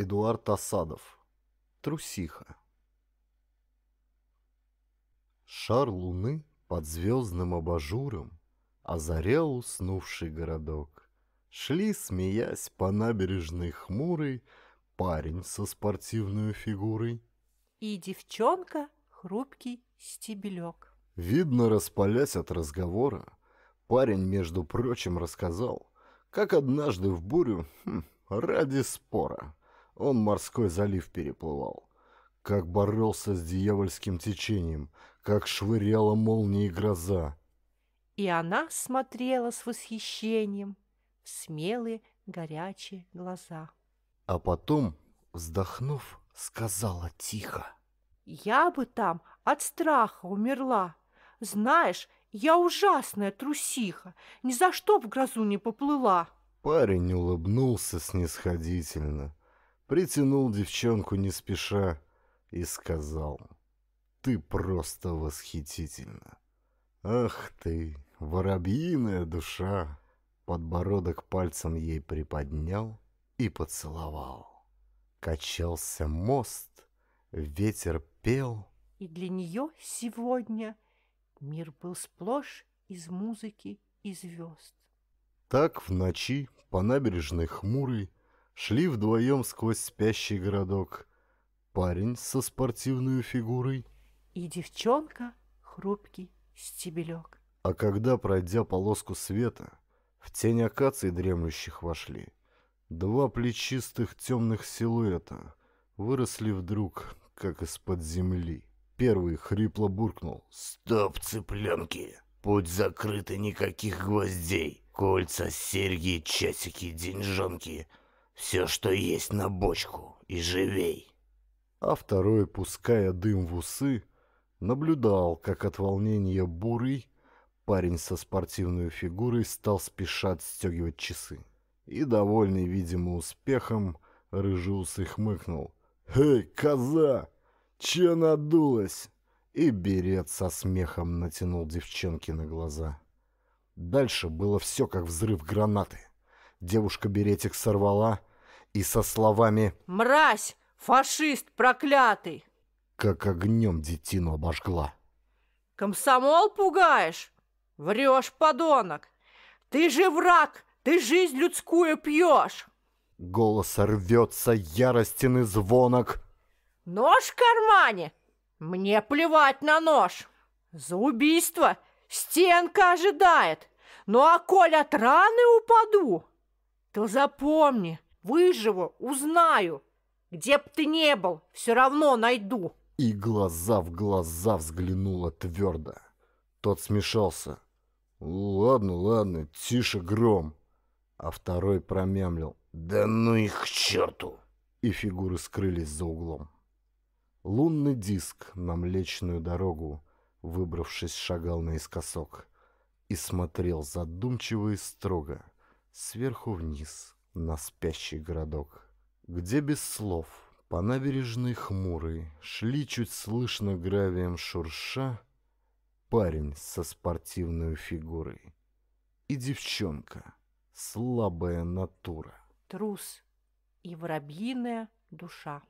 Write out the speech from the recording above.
Эдуард Осадов. Трусиха. Шар луны под звездным абажуром Озарял уснувший городок. Шли, смеясь, по набережной хмурой Парень со спортивной фигурой. И девчонка хрупкий стебелек. Видно, распалясь от разговора, Парень, между прочим, рассказал, Как однажды в бурю, хм, ради спора, Он морской залив переплывал. Как боролся с дьявольским течением, Как швыряла молнии гроза, И она смотрела с восхищением в смелые горячие глаза. А потом, вздохнув, сказала тихо. Я бы там от страха умерла. Знаешь, я ужасная трусиха, ни за что в грозу не поплыла. Парень улыбнулся снисходительно, притянул девчонку не спеша и сказал, «Ты просто восхитительна! Ах ты, воробьиная душа!» Подбородок пальцем ей приподнял и поцеловал. Качался мост, ветер пел. И для нее сегодня мир был сплошь из музыки и звезд. Так в ночи по набережной хмурой Шли вдвоем сквозь спящий городок Парень со спортивной фигурой И девчонка хрупкий стебелек. А когда, пройдя полоску света, В тень акаций дремлющих вошли, Два плечистых темных силуэта Выросли вдруг, как из-под земли. Первый хрипло буркнул. Стоп, цыпленки! Путь закрыт и никаких гвоздей. Кольца, серьги, часики, деньжонки. Все, что есть на бочку. И живей. А второй, пуская дым в усы, наблюдал, как от волнения бурый парень со спортивной фигурой стал спеша отстегивать часы. И, довольный, видимо, успехом, рыжий хмыкнул. «Эй, коза! Че надулась?» И берет со смехом натянул девчонке на глаза. Дальше было все как взрыв гранаты. Девушка беретик сорвала и со словами Мразь! Фашист проклятый! как огнем детину обожгла. Комсомол пугаешь? Врешь, подонок! Ты же враг! Ты жизнь людскую пьешь! Голос рвется, яростен и звонок. Нож в кармане? Мне плевать на нож. За убийство стенка ожидает. Ну а коль от раны упаду, то запомни, выживу, узнаю. Где б ты не был, все равно найду. И глаза в глаза взглянула твердо. Тот смешался. «Ладно, ладно, тише гром». А второй промямлил. Да ну их к черту! И фигуры скрылись за углом. Лунный диск на Млечную дорогу, выбравшись, шагал наискосок и смотрел задумчиво и строго сверху вниз на спящий городок, где без слов по набережной хмурой шли чуть слышно гравием шурша парень со спортивной фигурой и девчонка, слабая натура. Трус и воробьиная душа.